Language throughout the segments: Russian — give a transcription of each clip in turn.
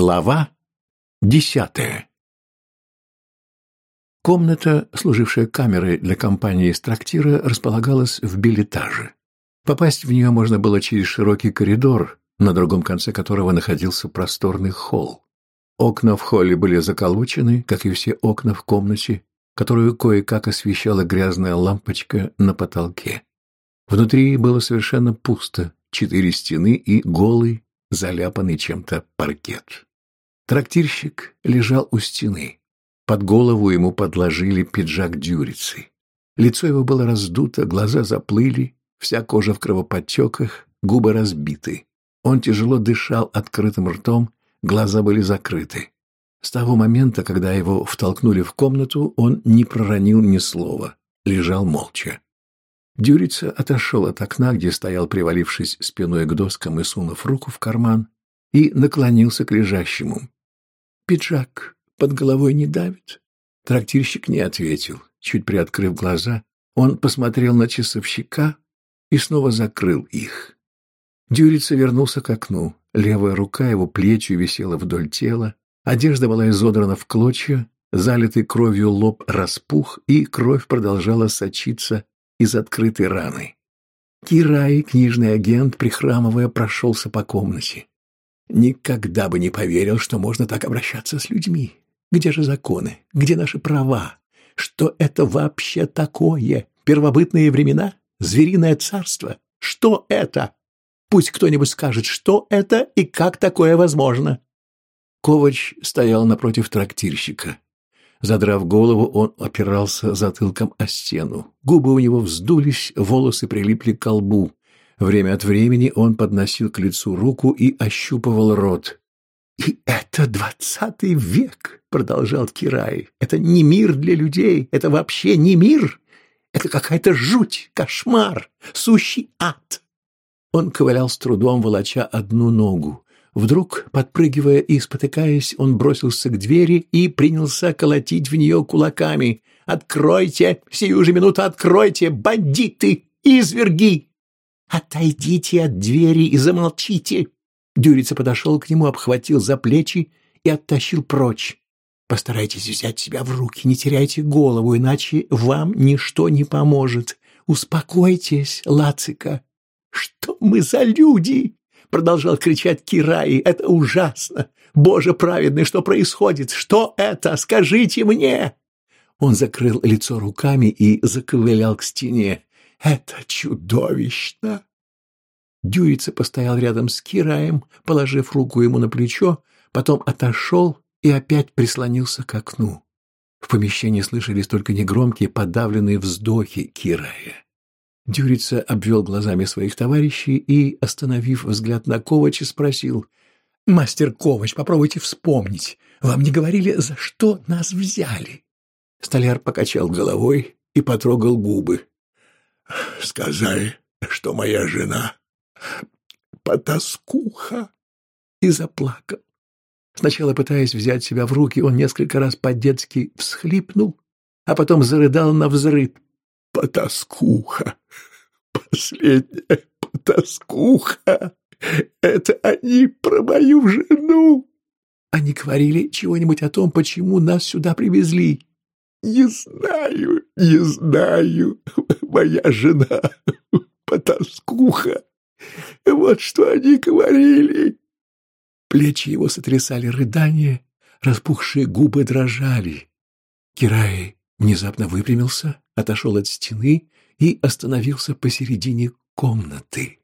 Глава десятая Комната, служившая камерой для компании из трактира, располагалась в билетаже. Попасть в нее можно было через широкий коридор, на другом конце которого находился просторный холл. Окна в холле были заколочены, как и все окна в комнате, которую кое-как освещала грязная лампочка на потолке. Внутри было совершенно пусто, четыре стены и голый, заляпанный чем-то паркет. Трактирщик лежал у стены. Под голову ему подложили пиджак дюрицы. Лицо его было раздуто, глаза заплыли, вся кожа в кровоподтеках, губы разбиты. Он тяжело дышал открытым ртом, глаза были закрыты. С того момента, когда его втолкнули в комнату, он не проронил ни слова, лежал молча. Дюрица отошел от окна, где стоял, привалившись спиной к доскам и сунув руку в карман, и наклонился к лежащему. «Пиджак под головой не давит?» Трактирщик не ответил. Чуть приоткрыв глаза, он посмотрел на часовщика и снова закрыл их. Дюрица вернулся к окну. Левая рука его плечью висела вдоль тела, одежда была изодрана в клочья, залитый кровью лоб распух, и кровь продолжала сочиться из открытой раны. Кирай, книжный агент, прихрамывая, прошелся по комнате. Никогда бы не поверил, что можно так обращаться с людьми. Где же законы? Где наши права? Что это вообще такое? Первобытные времена? Звериное царство? Что это? Пусть кто-нибудь скажет, что это и как такое возможно. Ковач стоял напротив трактирщика. Задрав голову, он опирался затылком о стену. Губы у него вздулись, волосы прилипли к колбу. Время от времени он подносил к лицу руку и ощупывал рот. «И это двадцатый век!» — продолжал Кирай. «Это не мир для людей, это вообще не мир! Это какая-то жуть, кошмар, сущий ад!» Он ковылял с трудом, волоча одну ногу. Вдруг, подпрыгивая и спотыкаясь, он бросился к двери и принялся колотить в нее кулаками. «Откройте! Сию же минуту откройте! Бандиты! Изверги!» «Отойдите от двери и замолчите!» Дюрица подошел к нему, обхватил за плечи и оттащил прочь. «Постарайтесь взять себя в руки, не теряйте голову, иначе вам ничто не поможет. Успокойтесь, Лацика!» «Что мы за люди?» продолжал кричать Кираи. «Это ужасно! Боже праведный, что происходит? Что это? Скажите мне!» Он закрыл лицо руками и заковылял к стене. «Это чудовищно!» Дюрица постоял рядом с Кираем, положив руку ему на плечо, потом отошел и опять прислонился к окну. В помещении слышались только негромкие подавленные вздохи Кирая. Дюрица обвел глазами своих товарищей и, остановив взгляд на Ковача, спросил, «Мастер Ковач, попробуйте вспомнить. Вам не говорили, за что нас взяли?» Столяр покачал головой и потрогал губы. «Сказали, что моя жена потаскуха!» И заплакал. Сначала, пытаясь взять себя в руки, он несколько раз по-детски всхлипнул, а потом зарыдал на взрыв потаскуха, последняя потаскуха. Это они про мою жену. Они говорили чего-нибудь о том, почему нас сюда привезли. Не знаю, не знаю. Моя жена потаскуха. Вот что они говорили. Плечи его сотрясали рыдания, распухшие губы дрожали. Кирай внезапно выпрямился, отошел от стены и остановился посередине комнаты.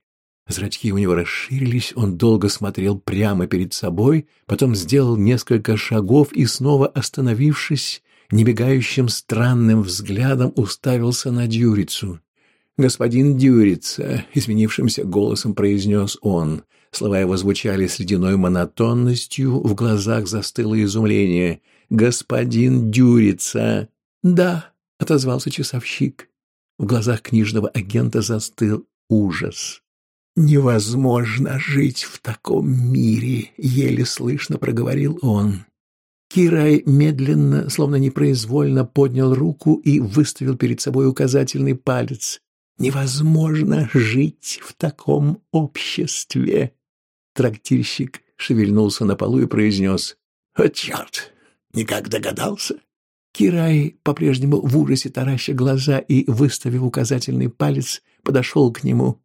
Зрачки у него расширились, он долго смотрел прямо перед собой, потом сделал несколько шагов и, снова остановившись, небегающим странным взглядом уставился на Дюрицу. «Господин Дюрица», — изменившимся голосом произнес он. Слова его звучали с ледяной монотонностью, в глазах застыло изумление. «Господин Дюрица!» «Да», — отозвался часовщик. В глазах книжного агента застыл ужас. «Невозможно жить в таком мире», — еле слышно проговорил он. Кирай медленно, словно непроизвольно, поднял руку и выставил перед собой указательный палец. «Невозможно жить в таком обществе!» Трактирщик шевельнулся на полу и произнес «О, черт! Никак догадался?» Кирай, по-прежнему в ужасе тараща глаза и, выставив указательный палец, подошел к нему.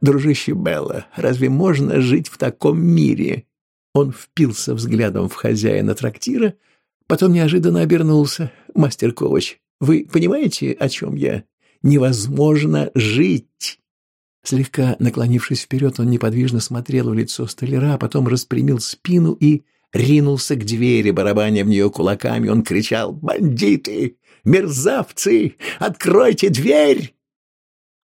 «Дружище Белла, разве можно жить в таком мире?» Он впился взглядом в хозяина трактира, потом неожиданно обернулся. «Мастер Ковач, вы понимаете, о чем я? Невозможно жить!» Слегка наклонившись вперед, он неподвижно смотрел в лицо столяра, а потом распрямил спину и ринулся к двери, барабаня в нее кулаками. Он кричал «Бандиты! Мерзавцы! Откройте дверь!»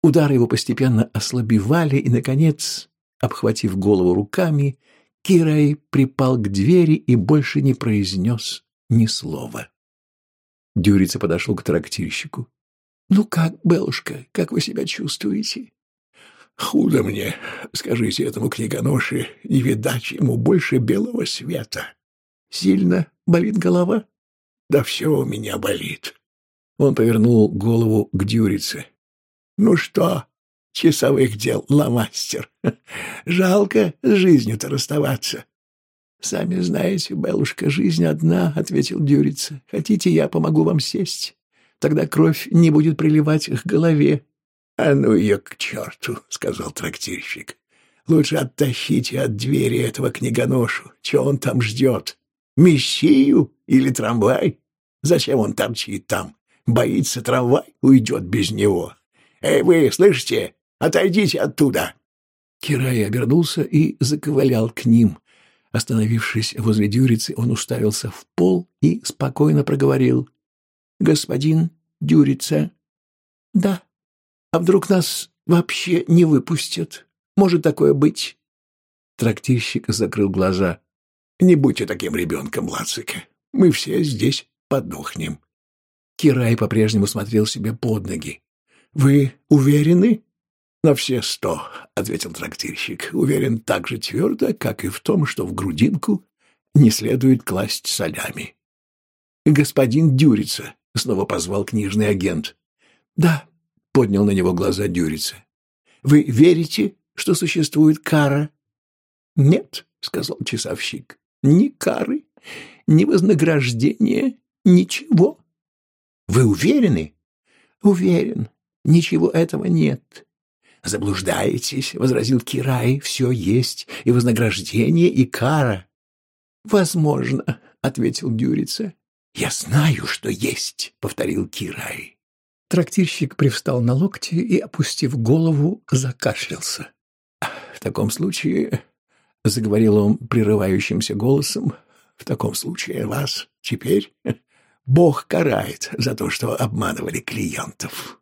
Удары его постепенно ослабевали, и, наконец, обхватив голову руками, Кирай припал к двери и больше не произнес ни слова. Дюрица подошел к трактирщику. «Ну как, Белушка, как вы себя чувствуете?» Худо мне, скажите этому книгоноше, не видать ему больше белого света. Сильно болит голова? Да все у меня болит. Он повернул голову к Дюрице. Ну что, часовых дел, ломастер. Жалко с жизнью-то расставаться. Сами знаете, Белушка, жизнь одна, — ответил Дюрица. Хотите, я помогу вам сесть? Тогда кровь не будет приливать к голове. — А ну ее к черту, — сказал трактирщик. — Лучше оттащите от двери этого книгоношу. Чего он там ждет? Мессию или трамвай? Зачем он торчит там? Боится трамвай, уйдет без него. Эй, вы, слышите? Отойдите оттуда. Кирай обернулся и заковылял к ним. Остановившись возле дюрицы, он уставился в пол и спокойно проговорил. — Господин Дюрица? — Да. А вдруг нас вообще не выпустят? Может такое быть? Трактирщик закрыл глаза. Не будьте таким ребенком, Лацика. Мы все здесь подохнем. Кирай по-прежнему смотрел себе под ноги. Вы уверены? На все сто, ответил трактирщик. Уверен так же твердо, как и в том, что в грудинку не следует класть солями. Господин Дюрица, снова позвал книжный агент. Да, поднял на него глаза Дюрица. Вы верите, что существует кара? Нет, сказал часовщик. Ни кары, ни вознаграждения, ничего. Вы уверены? Уверен. Ничего этого нет. Заблуждаетесь, возразил Кирай. Все есть, и вознаграждение, и кара. Возможно, ответил Дюрица. Я знаю, что есть, повторил Кирай. Трактирщик привстал на локти и, опустив голову, закашлялся. «В таком случае...» — заговорил он прерывающимся голосом. «В таком случае вас теперь Бог карает за то, что обманывали клиентов».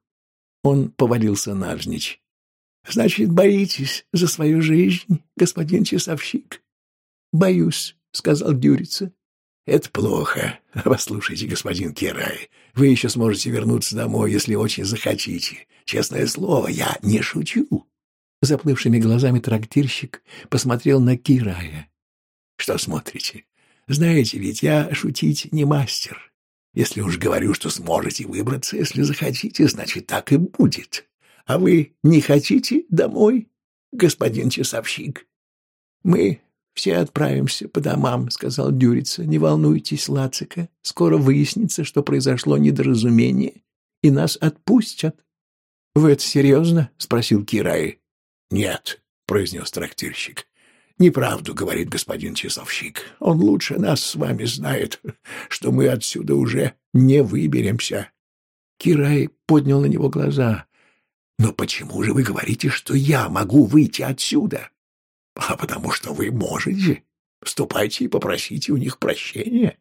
Он повалился навзничь. «Значит, боитесь за свою жизнь, господин часовщик?» «Боюсь», — сказал Дюрица. Это плохо. Послушайте, господин Кирай, вы еще сможете вернуться домой, если очень захотите. Честное слово, я не шучу. Заплывшими глазами трактирщик посмотрел на Кирая. Что смотрите? Знаете, ведь я шутить не мастер. Если уж говорю, что сможете выбраться, если захотите, значит, так и будет. А вы не хотите домой, господин часовщик? Мы «Все отправимся по домам», — сказал Дюрица. «Не волнуйтесь, Лацика. Скоро выяснится, что произошло недоразумение, и нас отпустят». «Вы это серьезно?» — спросил Кирай. «Нет», — произнес трактирщик. «Неправду, — говорит господин часовщик. Он лучше нас с вами знает, что мы отсюда уже не выберемся». Кирай поднял на него глаза. «Но почему же вы говорите, что я могу выйти отсюда?» А потому что вы можете. Вступайте и попросите у них прощения.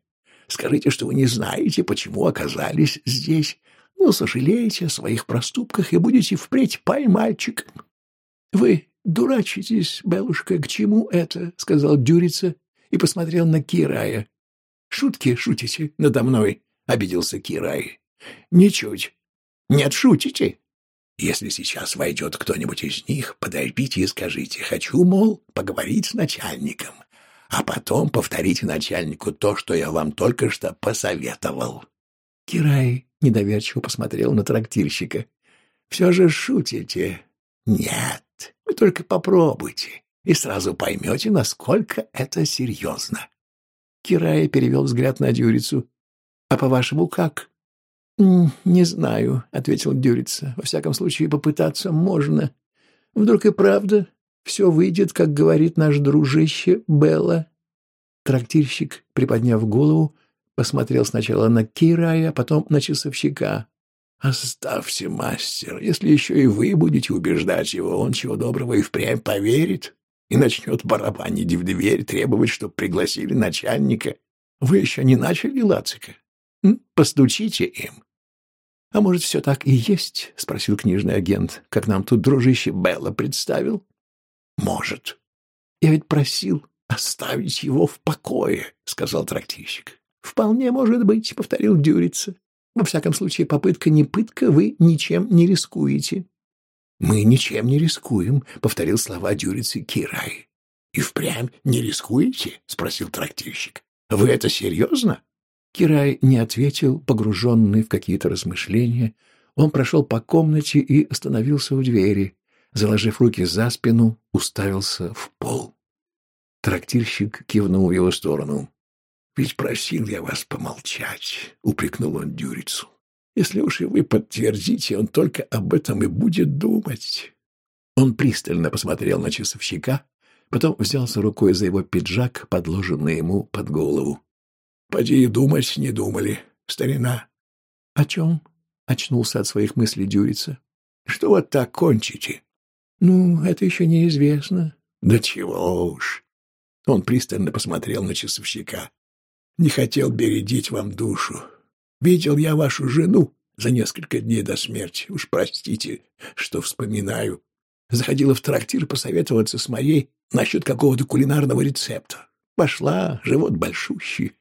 Скажите, что вы не знаете, почему оказались здесь, но сожалеете о своих проступках и будете впредь пай-мальчиком. — Вы дурачитесь, Белушка, к чему это? — сказал Дюрица и посмотрел на Кирая. — Шутки шутите надо мной, — обиделся Кирай. — Ничуть. Нет, шутите. Если сейчас войдет кто-нибудь из них, подойдите и скажите «хочу, мол, поговорить с начальником», а потом повторите начальнику то, что я вам только что посоветовал. Кирай недоверчиво посмотрел на трактирщика. «Все же шутите?» «Нет, вы только попробуйте. и сразу поймете, насколько это серьезно. Кирая перевел взгляд на Дюрицу. «А по-вашему, как?» «Не знаю», — ответил Дюрица. «Во всяком случае, попытаться можно. Вдруг и правда все выйдет, как говорит наш дружище Белла». Трактирщик, приподняв голову, посмотрел сначала на Кирая, а потом на часовщика. «Оставьте, мастер, если еще и вы будете убеждать его, он чего доброго и впрямь поверит и начнет барабанить в дверь, требовать, чтобы пригласили начальника. Вы еще не начали, Лацика? Постучите им». «А может, все так и есть?» — спросил книжный агент, как нам тут дружище Белла представил. «Может. Я ведь просил оставить его в покое», — сказал трактирщик. «Вполне может быть», — повторил Дюрица. Во всяком случае, попытка не пытка, вы ничем не рискуете. Мы ничем не рискуем, повторил слова Дюрицы Кирай. И впрямь не рискуете? спросил трактирщик. Вы это серьезно? Кирай не ответил, погруженный в какие-то размышления. Он прошел по комнате и остановился у двери. Заложив руки за спину, уставился в пол. Трактирщик кивнул в его сторону. Ведь просил я вас помолчать, — упрекнул он Дюрицу. Если уж и вы подтвердите, он только об этом и будет думать. Он пристально посмотрел на часовщика, потом взялся рукой за его пиджак, подложенный ему под голову. — Поди думать не думали, старина. — О чем? — очнулся от своих мыслей Дюрица. — Что вот так кончите? — Ну, это еще неизвестно. — Да чего уж. Он пристально посмотрел на часовщика не хотел бередить вам душу. Видел я вашу жену за несколько дней до смерти. Уж простите, что вспоминаю. Заходила в трактир посоветоваться с моей насчет какого-то кулинарного рецепта. Пошла, живот большущий.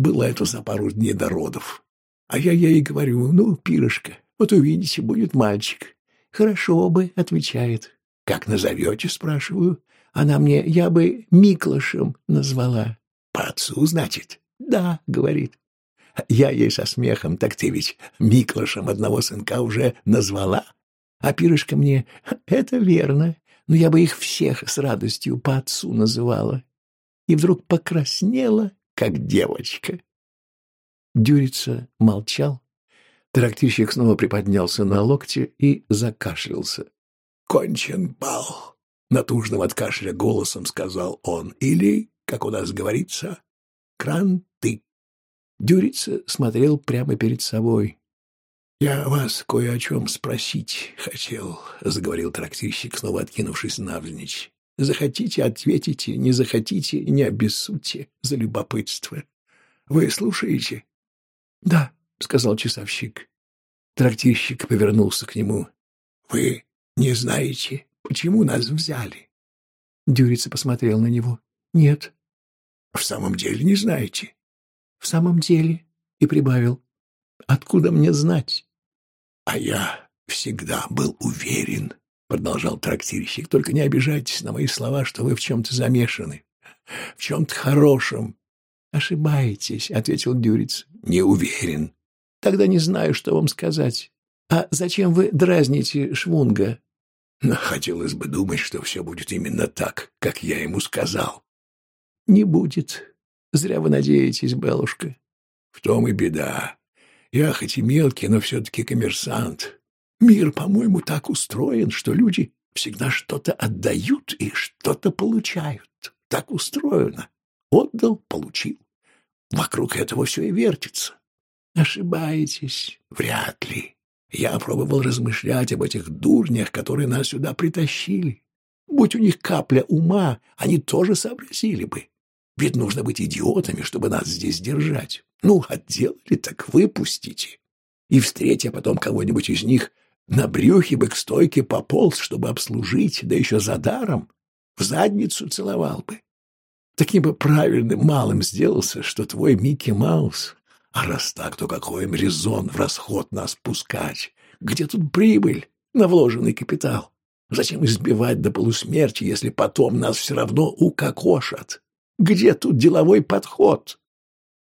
Было это за пару дней до родов. А я ей говорю, ну, пирожка, вот увидите, будет мальчик. Хорошо бы, отвечает. Как назовете, спрашиваю. Она мне, я бы Миклашем назвала. По отцу, значит? «Да», — говорит. Я ей со смехом, так ты ведь Миклашем одного сынка уже назвала. А пирожка мне, это верно, но я бы их всех с радостью по отцу называла. И вдруг покраснела, как девочка. Дюрица молчал. Трактирщик снова приподнялся на локте и закашлялся. «Кончен бал!» — натужным от кашля голосом сказал он. «Или, как у нас говорится, кранты. Дюрица смотрел прямо перед собой. — Я вас кое о чем спросить хотел, — заговорил трактирщик, снова откинувшись навзничь. — Захотите — ответите, не захотите — не обессудьте за любопытство. Вы слушаете? — Да, — сказал часовщик. Трактирщик повернулся к нему. — Вы не знаете, почему нас взяли? Дюрица посмотрел на него. — Нет. В самом деле не знаете? В самом деле, и прибавил. Откуда мне знать? А я всегда был уверен, продолжал трактирщик, только не обижайтесь на мои слова, что вы в чем-то замешаны, в чем-то хорошем. Ошибаетесь, ответил Дюриц. Не уверен. Тогда не знаю, что вам сказать. А зачем вы дразните Швунга? Но хотелось бы думать, что все будет именно так, как я ему сказал не будет. Зря вы надеетесь, Белушка. В том и беда. Я хоть и мелкий, но все-таки коммерсант. Мир, по-моему, так устроен, что люди всегда что-то отдают и что-то получают. Так устроено. Отдал, получил. Вокруг этого все и вертится. Ошибаетесь. Вряд ли. Я пробовал размышлять об этих дурнях, которые нас сюда притащили. Будь у них капля ума, они тоже сообразили бы. Ведь нужно быть идиотами, чтобы нас здесь держать. Ну, отделали, так выпустите. И встретя потом кого-нибудь из них, на брюхе бы к стойке пополз, чтобы обслужить, да еще за даром, в задницу целовал бы. Таким бы правильным малым сделался, что твой Микки Маус. А раз так, то какой им резон в расход нас пускать? Где тут прибыль на вложенный капитал? Зачем избивать до полусмерти, если потом нас все равно укокошат? Где тут деловой подход?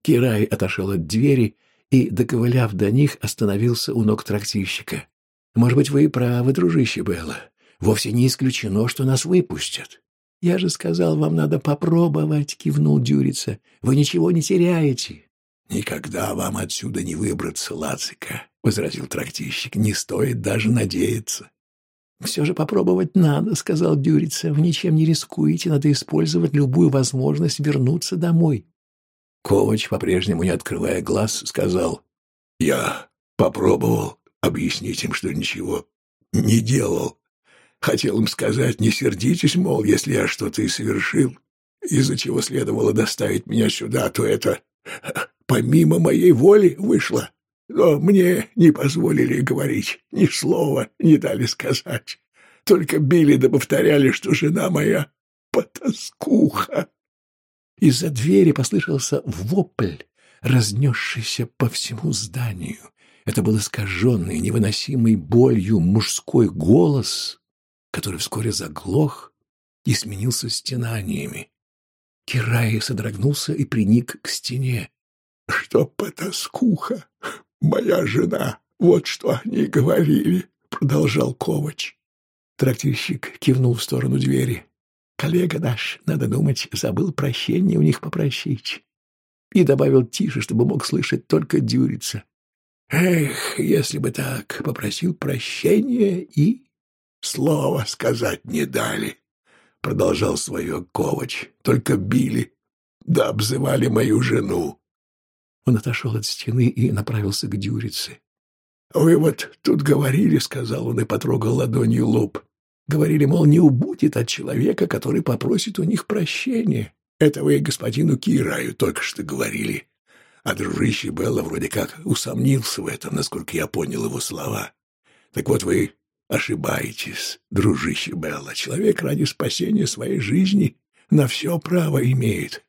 Кирай отошел от двери и, доковыляв до них, остановился у ног трактирщика. «Может быть, вы и правы, дружище Белла. Вовсе не исключено, что нас выпустят. «Я же сказал, вам надо попробовать», — кивнул Дюрица. «Вы ничего не теряете». «Никогда вам отсюда не выбраться, Лацика», — возразил трактирщик. «Не стоит даже надеяться». «Все же попробовать надо», — сказал Дюрица. «Вы ничем не рискуете, надо использовать любую возможность вернуться домой». Ковач, по-прежнему не открывая глаз, сказал. «Я попробовал объяснить им, что ничего не делал. Хотел им сказать, не сердитесь, мол, если я что-то и совершил, из-за чего следовало доставить меня сюда, то это помимо моей воли вышло. Но мне не позволили говорить, ни слова не дали сказать. Только били да повторяли, что жена моя потаскуха. Из-за двери послышался вопль, разнесшийся по всему зданию. Это был искаженный, невыносимый болью мужской голос, который вскоре заглох и сменился стенаниями. Кирай содрогнулся и приник к стене. — Что потаскуха, моя жена, вот что они говорили, — продолжал Ковач. Трактирщик кивнул в сторону двери. Коллега наш, надо думать, забыл прощение у них попросить. И добавил тише, чтобы мог слышать только Дюрица. Эх, если бы так, попросил прощения и... Слова сказать не дали, — продолжал свое Ковач. Только били, да обзывали мою жену. Он отошел от стены и направился к Дюрице. — Вы вот тут говорили, — сказал он и потрогал ладонью лоб. Говорили, мол, не убудет от человека, который попросит у них прощения. Это вы господину Кираю только что говорили. А дружище Белла вроде как усомнился в этом, насколько я понял его слова. Так вот вы ошибаетесь, дружище Белла. Человек ради спасения своей жизни на все право имеет.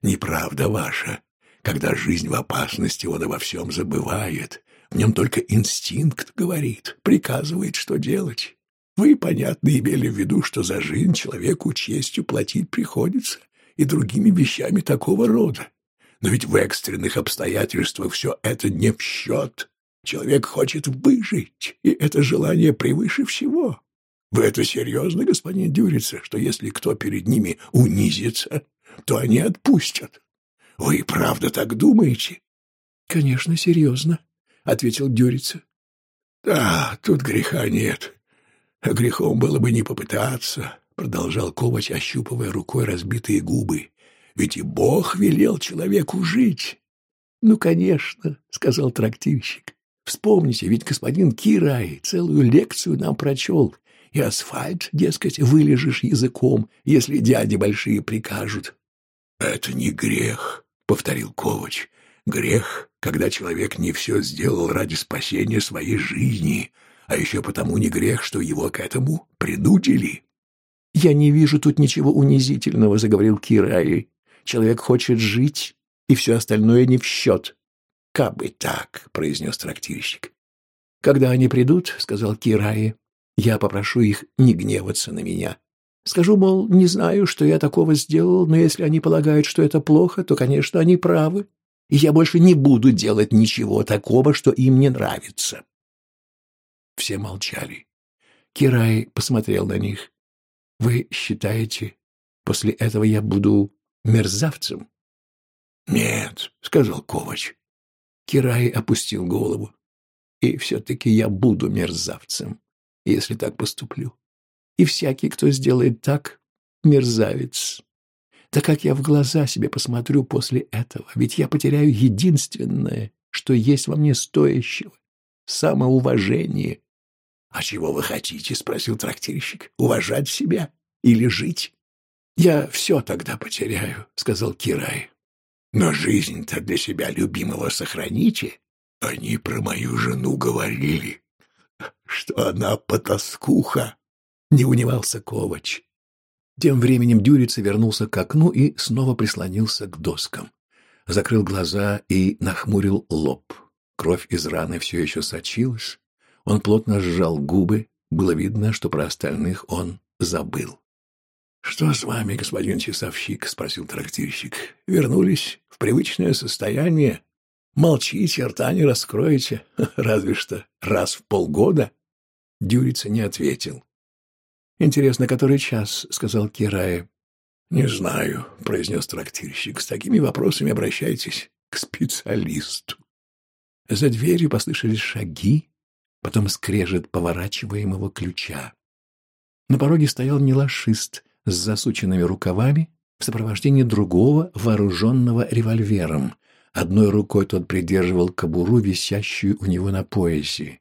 Неправда ваша. Когда жизнь в опасности, он обо всем забывает. В нем только инстинкт говорит, приказывает, что делать. Вы, понятно, имели в виду, что за жизнь человеку честью платить приходится и другими вещами такого рода. Но ведь в экстренных обстоятельствах все это не в счет. Человек хочет выжить, и это желание превыше всего. Вы это серьезно, господин Дюрица, что если кто перед ними унизится, то они отпустят? Вы правда так думаете? — Конечно, серьезно, — ответил Дюрица. — Да, тут греха нет. Грехом было бы не попытаться, — продолжал Ковач, ощупывая рукой разбитые губы. — Ведь и Бог велел человеку жить. — Ну, конечно, — сказал трактирщик. — Вспомните, ведь господин Кирай целую лекцию нам прочел. И асфальт, дескать, вылежишь языком, если дяди большие прикажут. — Это не грех, — повторил Ковач. — Грех, когда человек не все сделал ради спасения своей жизни, — а еще потому не грех, что его к этому принудили. — Я не вижу тут ничего унизительного, — заговорил Кираи. — Человек хочет жить, и все остальное не в счет. — Как бы так, — произнес трактирщик. — Когда они придут, — сказал Кираи, — я попрошу их не гневаться на меня. Скажу, мол, не знаю, что я такого сделал, но если они полагают, что это плохо, то, конечно, они правы, и я больше не буду делать ничего такого, что им не нравится. Все молчали. Кирай посмотрел на них. «Вы считаете, после этого я буду мерзавцем?» «Нет», — сказал Ковач. Кирай опустил голову. «И все-таки я буду мерзавцем, если так поступлю. И всякий, кто сделает так, мерзавец. Да как я в глаза себе посмотрю после этого, ведь я потеряю единственное, что есть во мне стоящего — самоуважение. «А чего вы хотите?» — спросил трактирщик. «Уважать себя или жить?» «Я все тогда потеряю», — сказал Кирай. «Но жизнь-то для себя любимого сохраните. Они про мою жену говорили, что она потаскуха», — не унивался Ковач. Тем временем Дюрица вернулся к окну и снова прислонился к доскам. Закрыл глаза и нахмурил лоб. Кровь из раны все еще сочилась, он плотно сжал губы, было видно, что про остальных он забыл. — Что с вами, господин часовщик? — спросил трактирщик. — Вернулись в привычное состояние? Молчите, рта не раскроете, разве что раз в полгода? Дюрица не ответил. — Интересно, который час? — сказал Кирая. «Не знаю», — произнес трактирщик. «С такими вопросами обращайтесь к специалисту». За дверью послышались шаги, потом скрежет поворачиваемого ключа. На пороге стоял нелашист с засученными рукавами в сопровождении другого, вооруженного револьвером. Одной рукой тот придерживал кобуру, висящую у него на поясе.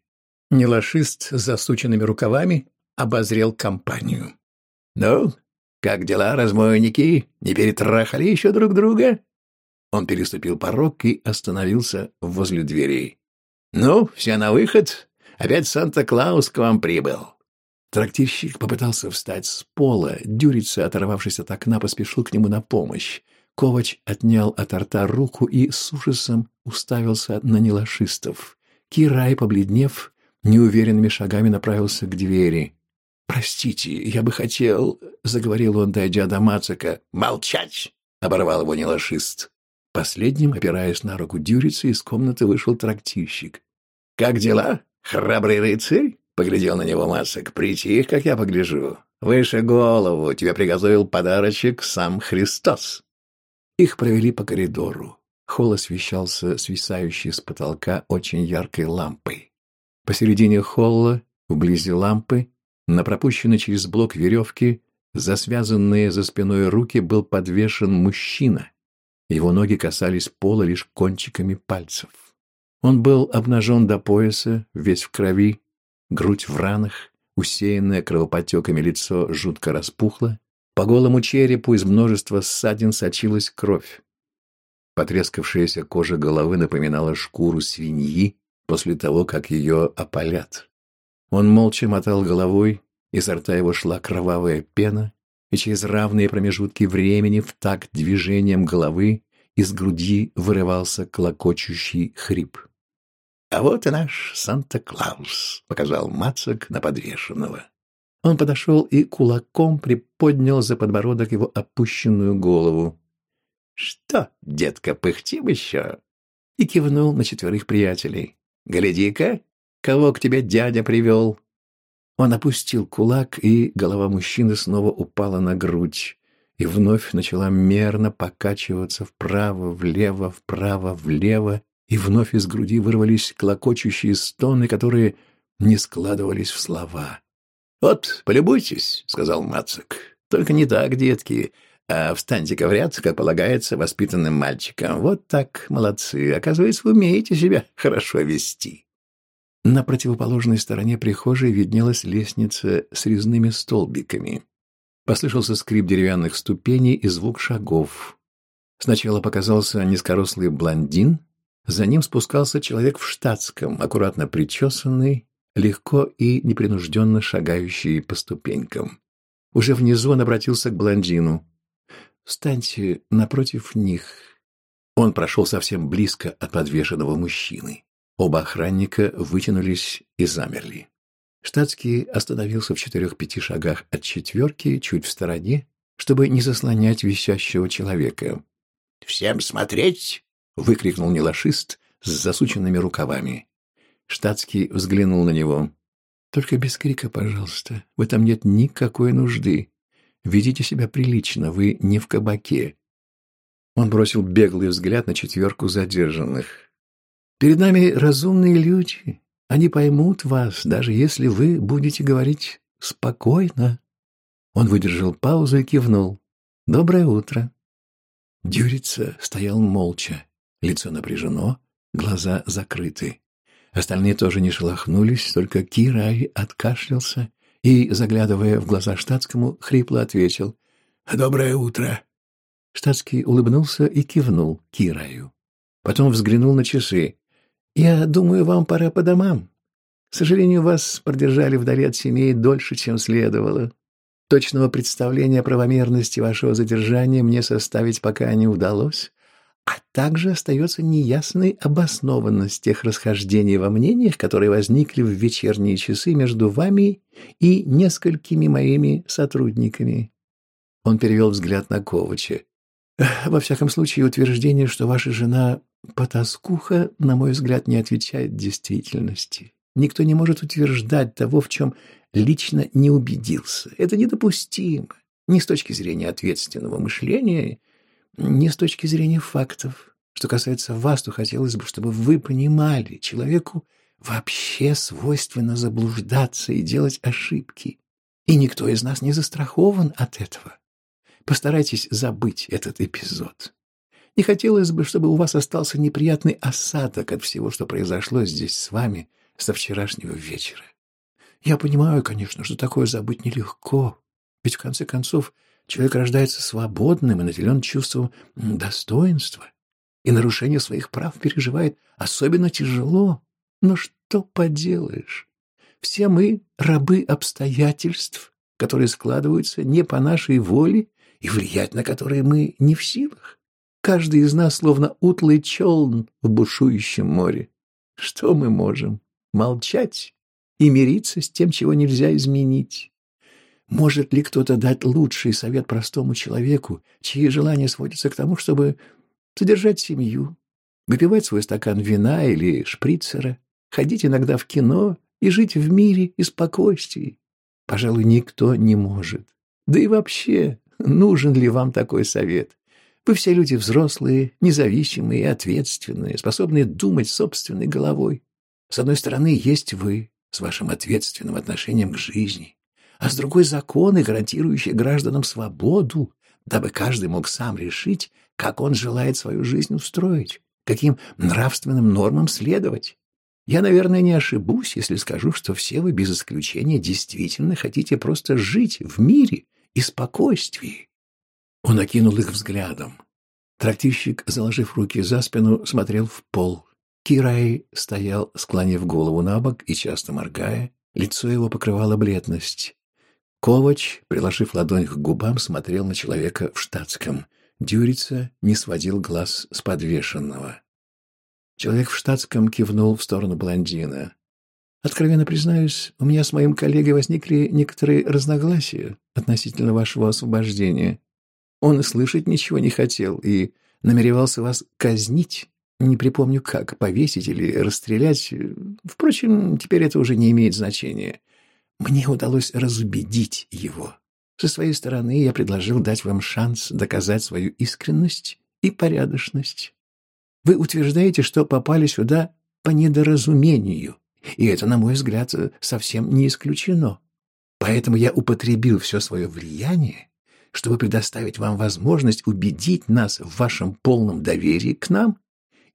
Нелашист с засученными рукавами обозрел компанию. «Ну, как дела, разбойники? Не перетрахали еще друг друга?» Он переступил порог и остановился возле дверей. «Ну, все на выход. Опять Санта-Клаус к вам прибыл». Трактирщик попытался встать с пола. Дюрица, оторвавшись от окна, поспешил к нему на помощь. Ковач отнял от рта руку и с ужасом уставился на нелашистов. Кирай, побледнев, неуверенными шагами направился к двери. «Простите, я бы хотел...» — заговорил он, дойдя до Мацика. «Молчать!» — оборвал его нелашист. Последним, опираясь на руку Дюрица, из комнаты вышел трактирщик. «Как дела, храбрый рыцарь?» — поглядел на него Масок. «Притих, как я погляжу. Выше голову тебе приготовил подарочек сам Христос». Их провели по коридору. Холл освещался свисающей с потолка очень яркой лампой. Посередине холла, вблизи лампы, на пропущенной через блок веревки, за связанные за спиной руки был подвешен мужчина. Его ноги касались пола лишь кончиками пальцев. Он был обнажен до пояса, весь в крови, грудь в ранах, усеянное кровоподтеками лицо жутко распухло, по голому черепу из множества ссадин сочилась кровь. Потрескавшаяся кожа головы напоминала шкуру свиньи после того, как ее опалят. Он молча мотал головой, изо рта его шла кровавая пена, и через равные промежутки времени в такт движением головы из груди вырывался клокочущий хрип. «А вот и наш Санта-Клаус», — показал Мацак на подвешенного. Он подошел и кулаком приподнял за подбородок его опущенную голову. «Что, детка, пыхтим еще?» И кивнул на четверых приятелей. «Гляди-ка, кого к тебе дядя привел?» Он опустил кулак, и голова мужчины снова упала на грудь и вновь начала мерно покачиваться вправо-влево, вправо-влево, и вновь из груди вырвались клокочущие стоны, которые не складывались в слова. «Вот, полюбуйтесь», — сказал Мацик. «Только не так, детки, а встаньте-ка в ряд, как полагается воспитанным мальчикам. Вот так, молодцы. Оказывается, вы умеете себя хорошо вести». На противоположной стороне прихожей виднелась лестница с резными столбиками. Послышался скрип деревянных ступеней и звук шагов. Сначала показался низкорослый блондин за ним спускался человек в штатском, аккуратно причесанный, легко и непринужденно шагающий по ступенькам. Уже внизу он обратился к блондину. «Встаньте напротив них». Он прошел совсем близко от подвешенного мужчины. Оба охранника вытянулись и замерли. Штатский остановился в четырех-пяти шагах от четверки, чуть в стороне, чтобы не заслонять висящего человека. «Всем смотреть!» — выкрикнул нелашист с засученными рукавами. Штатский взглянул на него. «Только без крика, пожалуйста. В этом нет никакой нужды. Ведите себя прилично, вы не в кабаке». Он бросил беглый взгляд на четверку задержанных. «Перед нами разумные люди. Они поймут вас, даже если вы будете говорить спокойно». Он выдержал паузу и кивнул. «Доброе утро». Дюрица стоял молча. Лицо напряжено, глаза закрыты. Остальные тоже не шелохнулись, только Кирай откашлялся и, заглядывая в глаза штатскому, хрипло ответил «Доброе утро». Штатский улыбнулся и кивнул Кираю. Потом взглянул на часы. «Я думаю, вам пора по домам. К сожалению, вас продержали вдали от семей дольше, чем следовало. Точного представления о правомерности вашего задержания мне составить пока не удалось, а также остается неясной обоснованность тех расхождений во мнениях, которые возникли в вечерние часы между вами и несколькими моими сотрудниками. Он перевел взгляд на Ковача. Во всяком случае, утверждение, что ваша жена потаскуха, на мой взгляд, не отвечает действительности. Никто не может утверждать того, в чем лично не убедился. Это недопустимо. Ни с точки зрения ответственного мышления, ни с точки зрения фактов. Что касается вас, то хотелось бы, чтобы вы понимали, человеку вообще свойственно заблуждаться и делать ошибки. И никто из нас не застрахован от этого. Постарайтесь забыть этот эпизод. Не хотелось бы, чтобы у вас остался неприятный осадок от всего, что произошло здесь с вами со вчерашнего вечера. Я понимаю, конечно, что такое забыть нелегко, ведь в конце концов человек рождается свободным и наделен чувством достоинства, и нарушение своих прав переживает особенно тяжело. Но что поделаешь? Все мы рабы обстоятельств, которые складываются не по нашей воле и влиять на которые мы не в силах. Каждый из нас словно утлый челн в бушующем море. Что мы можем? Молчать и мириться с тем, чего нельзя изменить. Может ли кто-то дать лучший совет простому человеку, чьи желания сводятся к тому, чтобы содержать семью, выпивать свой стакан вина или шприцера, ходить иногда в кино и жить в мире и спокойствии? Пожалуй, никто не может. Да и вообще, нужен ли вам такой совет? Вы все люди взрослые, независимые и ответственные, способные думать собственной головой. С одной стороны, есть вы с вашим ответственным отношением к жизни, а с другой — законы, гарантирующие гражданам свободу, дабы каждый мог сам решить, как он желает свою жизнь устроить, каким нравственным нормам следовать. Я, наверное, не ошибусь, если скажу, что все вы без исключения действительно хотите просто жить в мире и спокойствии. Он окинул их взглядом. Трактирщик, заложив руки за спину, смотрел в пол. Кирай стоял, склонив голову на бок и часто моргая. Лицо его покрывало бледность. Ковач, приложив ладонь к губам, смотрел на человека в штатском. Дюрица не сводил глаз с подвешенного. Человек в штатском кивнул в сторону блондина. «Откровенно признаюсь, у меня с моим коллегой возникли некоторые разногласия относительно вашего освобождения. Он слышать ничего не хотел и намеревался вас казнить, не припомню как, повесить или расстрелять. Впрочем, теперь это уже не имеет значения. Мне удалось разубедить его. Со своей стороны я предложил дать вам шанс доказать свою искренность и порядочность. Вы утверждаете, что попали сюда по недоразумению, и это, на мой взгляд, совсем не исключено. Поэтому я употребил все свое влияние чтобы предоставить вам возможность убедить нас в вашем полном доверии к нам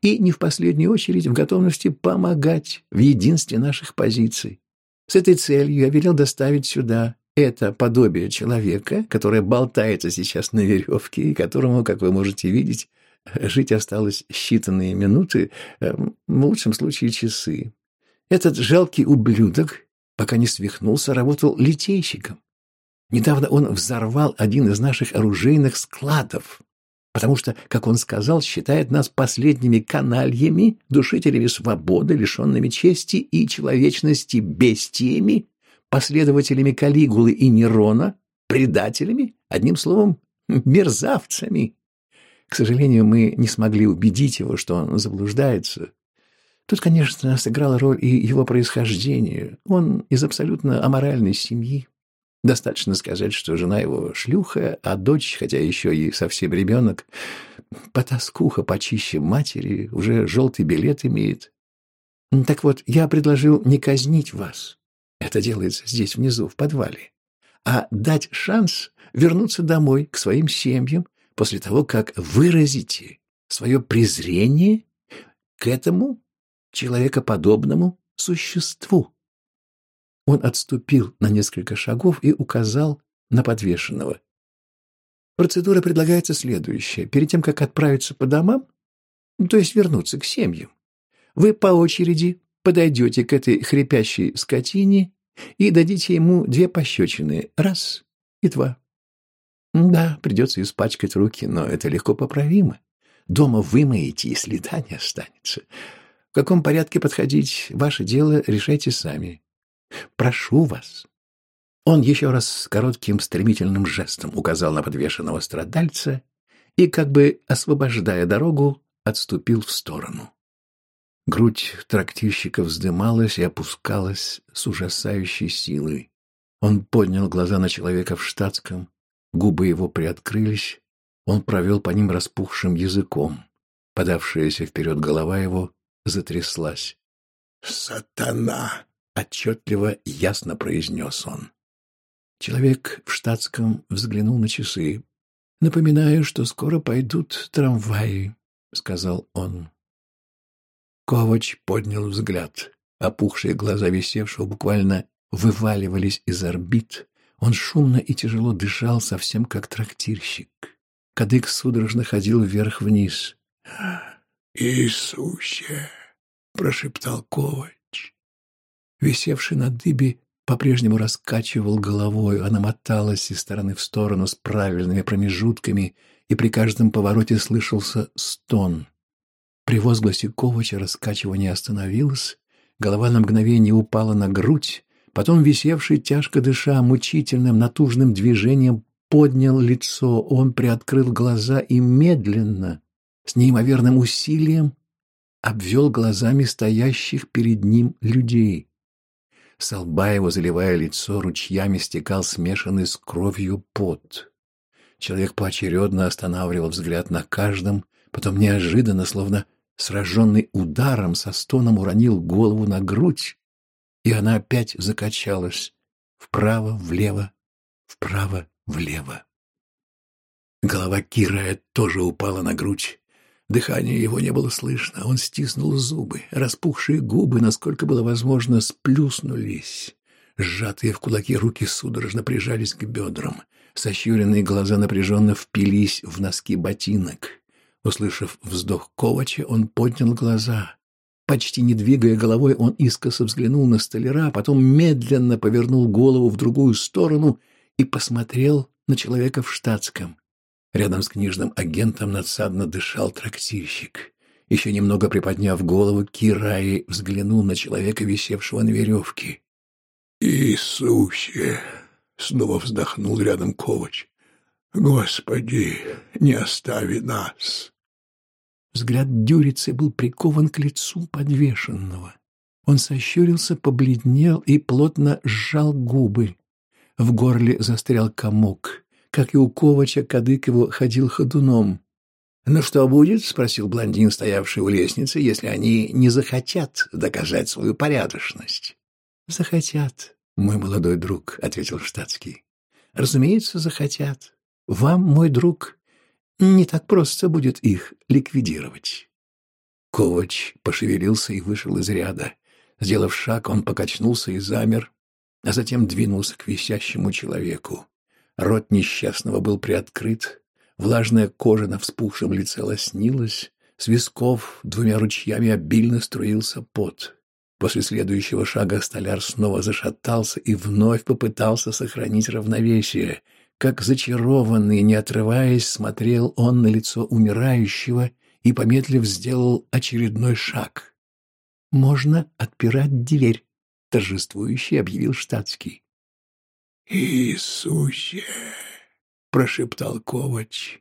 и, не в последнюю очередь, в готовности помогать в единстве наших позиций. С этой целью я велел доставить сюда это подобие человека, которое болтается сейчас на веревке и которому, как вы можете видеть, жить осталось считанные минуты, эм, в лучшем случае часы. Этот жалкий ублюдок, пока не свихнулся, работал литейщиком. Недавно он взорвал один из наших оружейных складов, потому что, как он сказал, считает нас последними канальями, душителями свободы, лишенными чести и человечности бестиями, последователями Калигулы и Нерона, предателями, одним словом, мерзавцами. К сожалению, мы не смогли убедить его, что он заблуждается. Тут, конечно, сыграла роль и его происхождение. Он из абсолютно аморальной семьи, Достаточно сказать, что жена его шлюха, а дочь, хотя еще и совсем ребенок, потаскуха почище матери, уже желтый билет имеет. Так вот, я предложил не казнить вас. Это делается здесь внизу, в подвале. А дать шанс вернуться домой, к своим семьям, после того, как выразите свое презрение к этому человекоподобному существу. Он отступил на несколько шагов и указал на подвешенного. Процедура предлагается следующая. Перед тем, как отправиться по домам, то есть вернуться к семьям, вы по очереди подойдете к этой хрипящей скотине и дадите ему две пощечины. Раз и два. Да, придется испачкать руки, но это легко поправимо. Дома вымоете, и следа не останется. В каком порядке подходить, ваше дело, решайте сами. Прошу вас». Он еще раз коротким стремительным жестом указал на подвешенного страдальца и, как бы освобождая дорогу, отступил в сторону. Грудь трактирщика вздымалась и опускалась с ужасающей силой. Он поднял глаза на человека в штатском, Губы его приоткрылись, он провел по ним распухшим языком. Подавшаяся вперед голова его затряслась. «Сатана!» — отчетливо и ясно произнес он. Человек в штатском взглянул на часы. «Напоминаю, что скоро пойдут трамваи», — сказал он. Ковач поднял взгляд. Опухшие глаза висевшего буквально вываливались из орбит. Он шумно и тяжело дышал, совсем как трактирщик. Кадык судорожно ходил вверх-вниз. «Иисусе!» — прошептал Ковач. Висевший на дыбе по-прежнему раскачивал головой, она моталась из стороны в сторону с правильными промежутками, и при каждом повороте слышался стон. При возгласе Ковача раскачивание остановилось, голова на мгновение упала на грудь, потом висевший, тяжко дыша, мучительным, натужным движением поднял лицо, он приоткрыл глаза и медленно, с неимоверным усилием, обвел глазами стоящих перед ним людей. С лба его, заливая лицо, ручьями стекал смешанный с кровью пот. Человек поочередно останавливал взгляд на каждом, потом неожиданно, словно сраженный ударом, со стоном уронил голову на грудь, и она опять закачалась вправо, влево, вправо, влево. Голова Кирая тоже упала на грудь. Дыхания его не было слышно, он стиснул зубы. Распухшие губы, насколько было возможно, сплюснулись. Сжатые в кулаки руки судорожно прижались к бедрам. Сощуренные глаза напряженно впились в носки ботинок. Услышав вздох Ковача, он поднял глаза. Почти не двигая головой, он искоса взглянул на столяра, потом медленно повернул голову в другую сторону и посмотрел на человека в штатском. Рядом с книжным агентом надсадно дышал трактирщик. Еще немного приподняв голову, Кираи взглянул на человека, висевшего на веревке. «Иисусе!» — снова вздохнул рядом Ковач. «Господи, не остави нас!» Взгляд Дюрицы был прикован к лицу подвешенного. Он сощурился, побледнел и плотно сжал губы. В горле застрял комок. Как и у Ковача, кадык его ходил ходуном. «Ну что будет?» — спросил блондин, стоявший у лестницы, «если они не захотят доказать свою порядочность?» «Захотят, мой молодой друг», — ответил штатский. «Разумеется, захотят. Вам, мой друг, не так просто будет их ликвидировать». Ковач пошевелился и вышел из ряда. Сделав шаг, он покачнулся и замер, а затем двинулся к висящему человеку. Рот несчастного был приоткрыт, влажная кожа на вспухшем лице лоснилась, с висков двумя ручьями обильно струился пот. После следующего шага столяр снова зашатался и вновь попытался сохранить равновесие. Как зачарованный, не отрываясь, смотрел он на лицо умирающего и, помедлив, сделал очередной шаг. «Можно отпирать дверь», — торжествующе объявил штатский. «Иисусе!» — прошептал Ковач.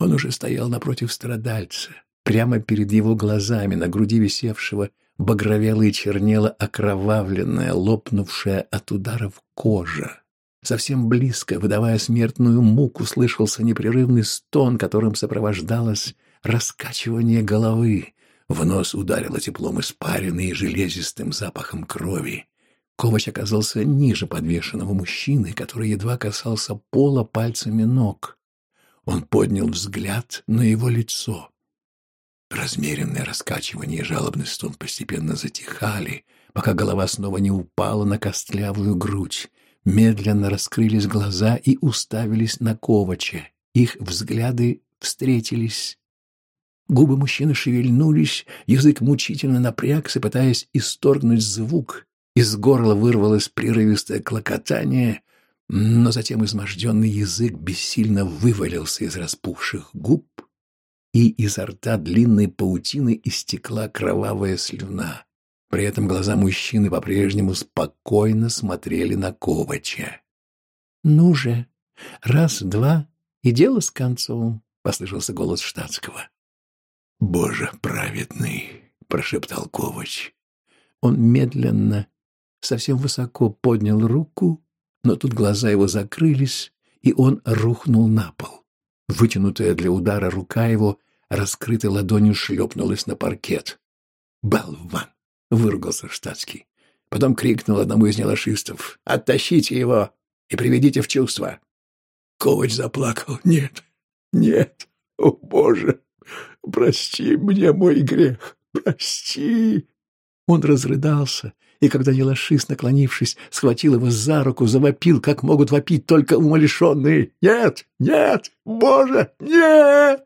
Он уже стоял напротив страдальца. Прямо перед его глазами на груди висевшего багровела и чернела окровавленная, лопнувшая от ударов кожа. Совсем близко, выдавая смертную муку, слышался непрерывный стон, которым сопровождалось раскачивание головы. В нос ударило теплом испарины и железистым запахом крови. Ковач оказался ниже подвешенного мужчины, который едва касался пола пальцами ног. Он поднял взгляд на его лицо. Размеренное раскачивание и жалобный стон постепенно затихали, пока голова снова не упала на костлявую грудь. Медленно раскрылись глаза и уставились на Ковача. Их взгляды встретились. Губы мужчины шевельнулись, язык мучительно напрягся, пытаясь исторгнуть звук, из горла вырвалось прерывистое клокотание, но затем изможденный язык бессильно вывалился из распухших губ, и изо рта длинной паутины истекла кровавая слюна. При этом глаза мужчины по-прежнему спокойно смотрели на Ковача. «Ну же, раз, два, и дело с концом», — послышался голос штатского. «Боже праведный!» — прошептал Ковач. Он медленно совсем высоко поднял руку, но тут глаза его закрылись, и он рухнул на пол. Вытянутая для удара рука его, раскрытой ладонью, шлепнулась на паркет. «Болван!» — выругался штатский. Потом крикнул одному из нелашистов. «Оттащите его и приведите в чувство!» Ковач заплакал. «Нет, нет, о, Боже, прости мне мой грех, прости!» Он разрыдался, и когда Елашис, наклонившись, схватил его за руку, завопил, как могут вопить только умалишенные. «Нет! Нет! Боже! Нет!»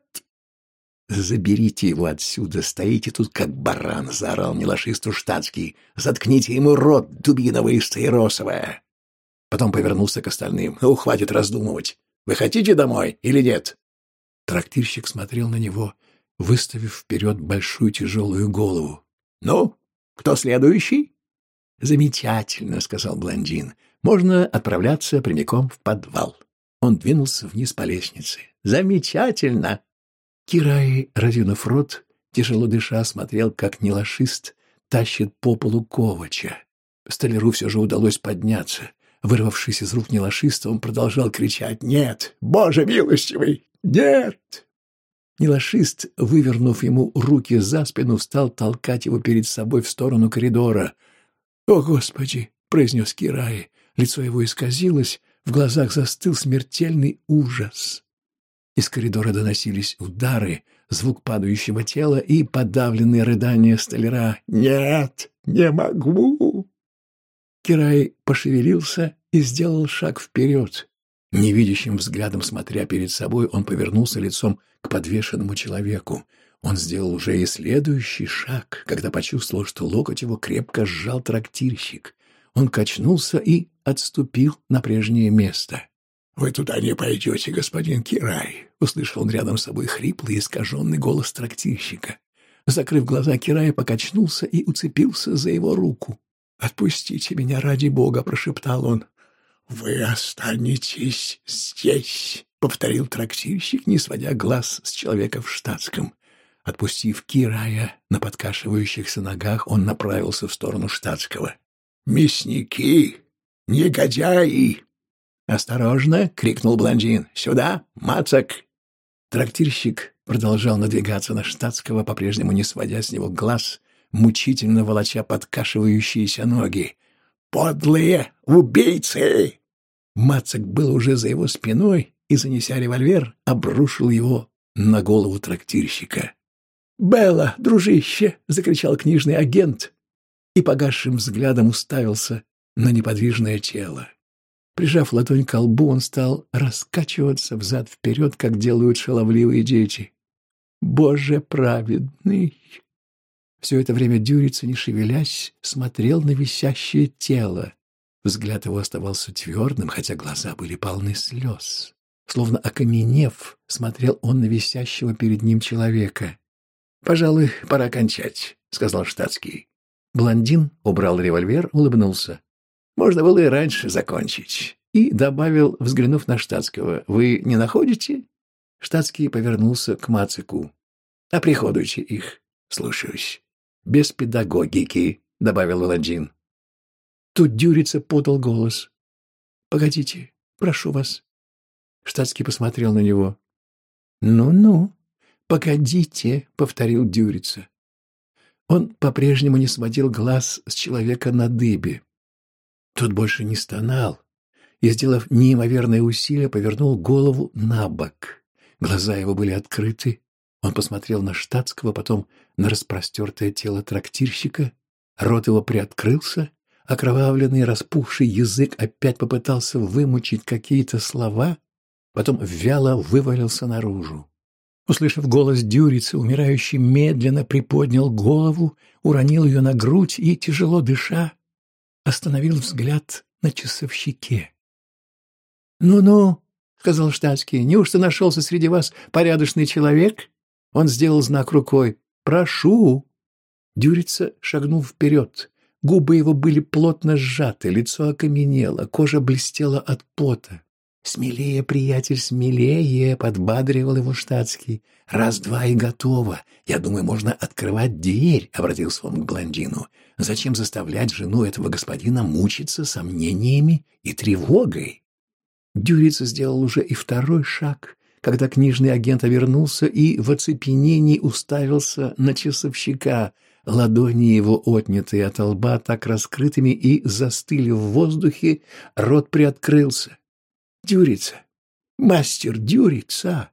«Заберите его отсюда! Стоите тут, как баран!» — заорал Нелашисту штатский. «Заткните ему рот, дубина вы стаиросовая!» Потом повернулся к остальным. «Ну, раздумывать. Вы хотите домой или нет?» Трактирщик смотрел на него, выставив вперед большую тяжелую голову. «Ну, кто следующий?» «Замечательно», — сказал блондин. «Можно отправляться прямиком в подвал». Он двинулся вниз по лестнице. «Замечательно!» Кирай, разинув рот, тяжело дыша, смотрел, как нелашист тащит по полу ковача. Столяру все же удалось подняться. Вырвавшись из рук нелашиста, он продолжал кричать «Нет! Боже милостивый! Нет!» Нелашист, вывернув ему руки за спину, стал толкать его перед собой в сторону коридора. «О, Господи!» — произнес Кирай. Лицо его исказилось, в глазах застыл смертельный ужас. Из коридора доносились удары, звук падающего тела и подавленные рыдания столяра. «Нет, не могу!» Кирай пошевелился и сделал шаг вперед. Невидящим взглядом смотря перед собой, он повернулся лицом к подвешенному человеку. Он сделал уже и следующий шаг, когда почувствовал, что локоть его крепко сжал трактирщик. Он качнулся и отступил на прежнее место. «Вы туда не пойдете, господин Кирай», — услышал он рядом с собой хриплый и искаженный голос трактирщика. Закрыв глаза, Кирай покачнулся и уцепился за его руку. «Отпустите меня ради бога», — прошептал он. «Вы останетесь здесь», — повторил трактирщик, не сводя глаз с человека в штатском. Отпустив Кирая на подкашивающихся ногах, он направился в сторону штатского. «Мясники! Негодяи!» «Осторожно!» — крикнул блондин. «Сюда, Мацак!» Трактирщик продолжал надвигаться на штатского, по-прежнему не сводя с него глаз, мучительно волоча подкашивающиеся ноги. «Подлые убийцы!» Мацак был уже за его спиной и, занеся револьвер, обрушил его на голову трактирщика. «Белла, дружище!» — закричал книжный агент и погасшим взглядом уставился на неподвижное тело. Прижав ладонь к лбу, он стал раскачиваться взад-вперед, как делают шаловливые дети. «Боже праведный!» Все это время Дюрица, не шевелясь, смотрел на висящее тело. Взгляд его оставался твердым, хотя глаза были полны слез. Словно окаменев, смотрел он на висящего перед ним человека. «Пожалуй, пора кончать», — сказал штатский. Блондин убрал револьвер, улыбнулся. «Можно было и раньше закончить». И добавил, взглянув на штатского, «Вы не находите?» Штатский повернулся к Мацику. «Оприходуйте их. Слушаюсь» без педагогики», — добавил Аладдин. Тут Дюрица подал голос. «Погодите, прошу вас». Штатский посмотрел на него. «Ну-ну, погодите», — повторил Дюрица. Он по-прежнему не сводил глаз с человека на дыбе. Тот больше не стонал и, сделав неимоверное усилие, повернул голову на бок. Глаза его были открыты, он посмотрел на штатского, потом на распростертое тело трактирщика. Рот его приоткрылся, окровавленный распухший язык опять попытался вымучить какие-то слова, потом вяло вывалился наружу. Услышав голос Дюрицы, умирающий медленно приподнял голову, уронил ее на грудь и, тяжело дыша, остановил взгляд на часовщике. «Ну-ну», — сказал штатский, — «неужто нашелся среди вас порядочный человек?» Он сделал знак рукой. «Прошу!» Дюрица шагнул вперед. Губы его были плотно сжаты, лицо окаменело, кожа блестела от пота. «Смелее, приятель, смелее!» — подбадривал его штатский. «Раз-два и готово. Я думаю, можно открывать дверь», — обратился он к блондину. «Зачем заставлять жену этого господина мучиться сомнениями и тревогой?» Дюрица сделал уже и второй шаг, когда книжный агент обернулся и в оцепенении уставился на часовщика. Ладони его, отнятые от лба, так раскрытыми и застыли в воздухе, рот приоткрылся. «Дюрица! Мастер Дюрица!»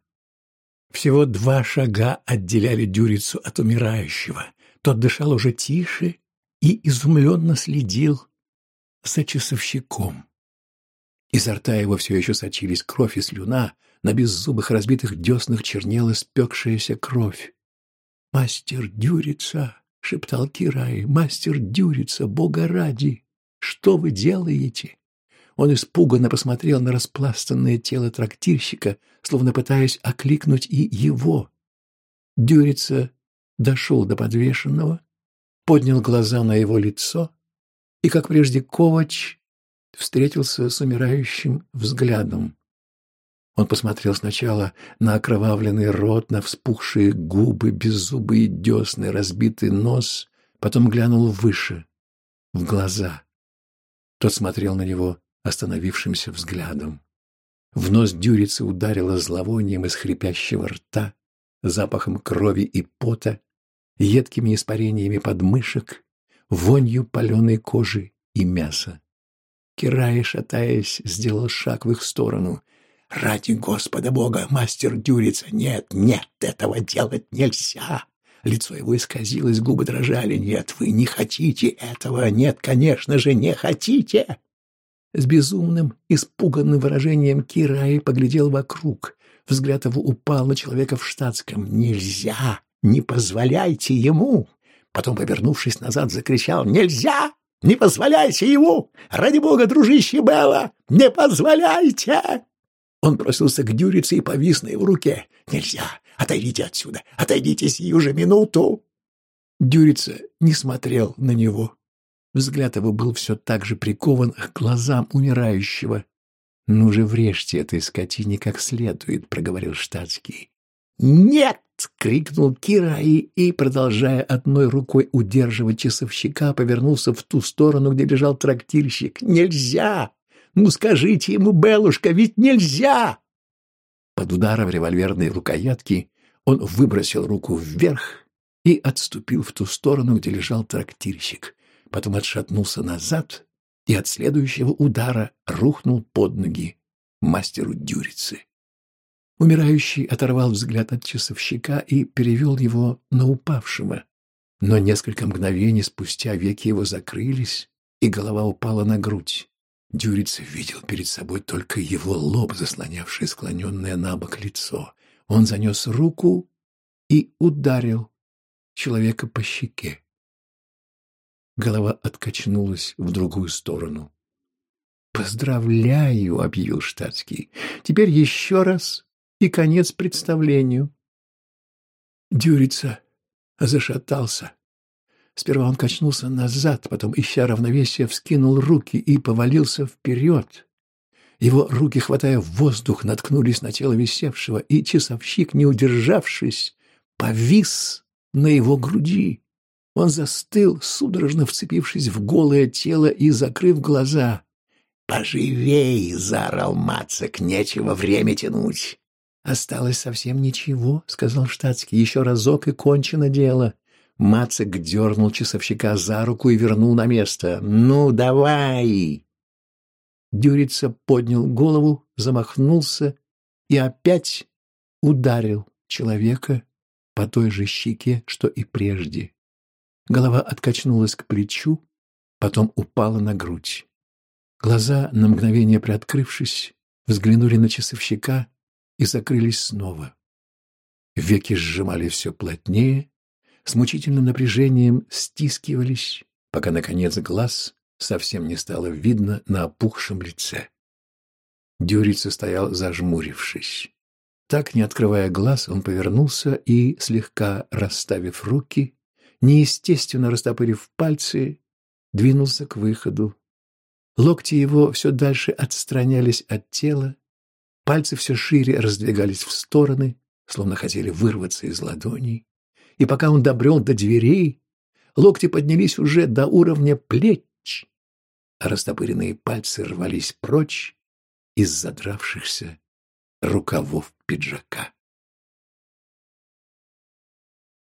Всего два шага отделяли Дюрицу от умирающего. Тот дышал уже тише и изумленно следил за часовщиком. Изо рта его все еще сочились кровь и слюна, на беззубых разбитых деснах чернела спекшаяся кровь. «Мастер Дюрица!» — шептал Кирай. «Мастер Дюрица, Бога ради! Что вы делаете?» Он испуганно посмотрел на распластанное тело трактирщика, словно пытаясь окликнуть и его. Дюрица дошел до подвешенного, поднял глаза на его лицо, и, как прежде Ковач, встретился с умирающим взглядом. Он посмотрел сначала на окровавленный рот, на вспухшие губы, беззубые десны, разбитый нос, потом глянул выше, в глаза. Тот смотрел на него остановившимся взглядом. В нос дюрицы ударило зловонием из хрипящего рта, запахом крови и пота, едкими испарениями подмышек, вонью паленой кожи и мяса. Кирай, шатаясь, сделал шаг в их сторону. «Ради Господа Бога, мастер Дюрица, нет, нет, этого делать нельзя!» Лицо его исказилось, губы дрожали. «Нет, вы не хотите этого! Нет, конечно же, не хотите!» С безумным, испуганным выражением Кирай поглядел вокруг. Взгляд его упал на человека в штатском. «Нельзя! Не позволяйте ему!» Потом, повернувшись назад, закричал «Нельзя! Не позволяйте ему! Ради бога, дружище Белла! Не позволяйте!» Он бросился к Дюрице и повис на его руке. «Нельзя! Отойдите отсюда! Отойдите сию же минуту!» Дюрица не смотрел на него. Взгляд его был все так же прикован к глазам умирающего. «Ну же, врежьте этой скотине как следует», — проговорил штатский. «Нет!» — крикнул Кира и, и, продолжая одной рукой удерживать часовщика, повернулся в ту сторону, где лежал трактирщик. «Нельзя! Ну скажите ему, Белушка, ведь нельзя!» Под ударом револьверной рукоятки он выбросил руку вверх и отступил в ту сторону, где лежал трактирщик потом отшатнулся назад и от следующего удара рухнул под ноги мастеру Дюрицы. Умирающий оторвал взгляд от часовщика и перевел его на упавшего. Но несколько мгновений спустя веки его закрылись, и голова упала на грудь. Дюрица видел перед собой только его лоб, заслонявший склоненное на бок лицо. Он занес руку и ударил человека по щеке. Голова откачнулась в другую сторону. «Поздравляю!» — объявил штатский. «Теперь еще раз и конец представлению». Дюрица зашатался. Сперва он качнулся назад, потом, ища равновесие, вскинул руки и повалился вперед. Его руки, хватая воздух, наткнулись на тело висевшего, и часовщик, не удержавшись, повис на его груди. Он застыл, судорожно вцепившись в голое тело и закрыв глаза. «Поживей!» — заорал Мацек, нечего время тянуть. «Осталось совсем ничего», — сказал штатский, — «еще разок и кончено дело». Мацек дернул часовщика за руку и вернул на место. «Ну, давай!» Дюрица поднял голову, замахнулся и опять ударил человека по той же щеке, что и прежде. Голова откачнулась к плечу, потом упала на грудь. Глаза, на мгновение приоткрывшись, взглянули на часовщика и закрылись снова. Веки сжимали все плотнее, с мучительным напряжением стискивались, пока, наконец, глаз совсем не стало видно на опухшем лице. Дюрица стоял зажмурившись. Так, не открывая глаз, он повернулся и, слегка расставив руки, неестественно растопырив пальцы, двинулся к выходу. Локти его все дальше отстранялись от тела, пальцы все шире раздвигались в стороны, словно хотели вырваться из ладоней. И пока он добрел до дверей, локти поднялись уже до уровня плеч, а растопыренные пальцы рвались прочь из задравшихся рукавов пиджака.